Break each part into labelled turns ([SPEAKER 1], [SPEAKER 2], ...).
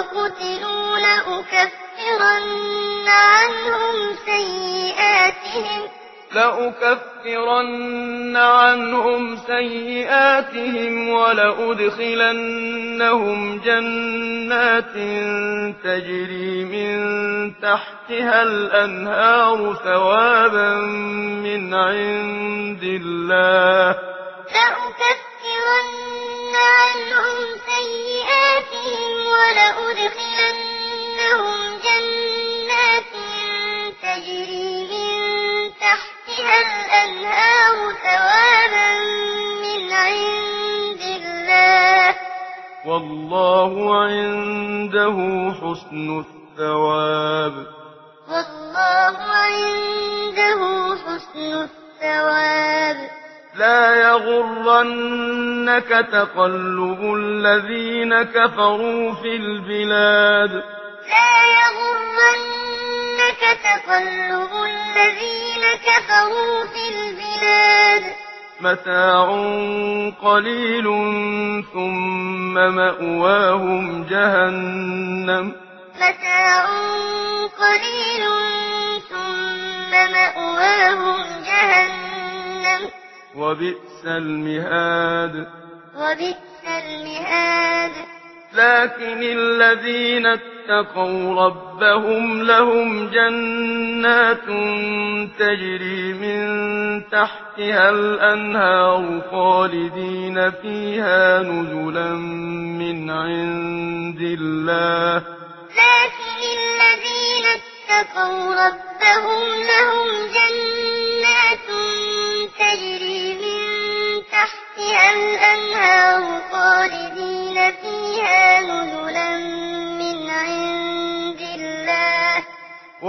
[SPEAKER 1] قتلوا لأكفرن عنهم سيئاتهم
[SPEAKER 2] لأكفرن عنهم سيئاتهم ولأدخلنهم جنات تجري من تحتها الأنهار ثوابا من عند الله
[SPEAKER 1] لأكفرن عنهم سيئاتهم
[SPEAKER 2] والله عنده حسن الثواب.
[SPEAKER 1] والله عنده حسن الثواب.
[SPEAKER 2] لا يغرنك تقلب الذين كفروا في البلاد.
[SPEAKER 1] لا يغرنك تقلب الذين كفروا في البلاد
[SPEAKER 2] متاع قليل ثم مأواهم جهنم.
[SPEAKER 1] متاع قليل ثم مأواهم جهنم.
[SPEAKER 2] وبئس المهاد.
[SPEAKER 1] وبئس المهاد.
[SPEAKER 2] لكن الذين اتقوا ربهم لهم جنات تجري من تحتها الأنهار خالدين فيها نزلا من عند الله.
[SPEAKER 1] لكن الذين اتقوا ربهم لهم جنات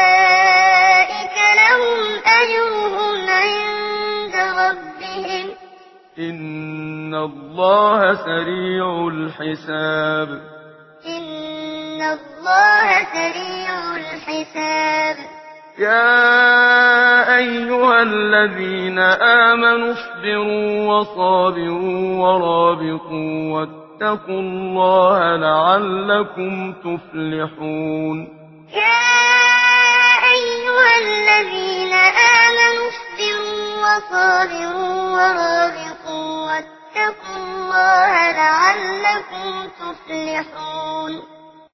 [SPEAKER 1] أولئك لهم أجرهم عند ربهم
[SPEAKER 2] إن الله سريع الحساب
[SPEAKER 1] إن الله سريع الحساب
[SPEAKER 2] يا أيها الذين آمنوا اصبروا وصابروا ورابطوا واتقوا الله لعلكم تفلحون
[SPEAKER 1] يا الذين آمنوا اصبروا وصابروا ورابطوا واتقوا الله لعلكم تفلحون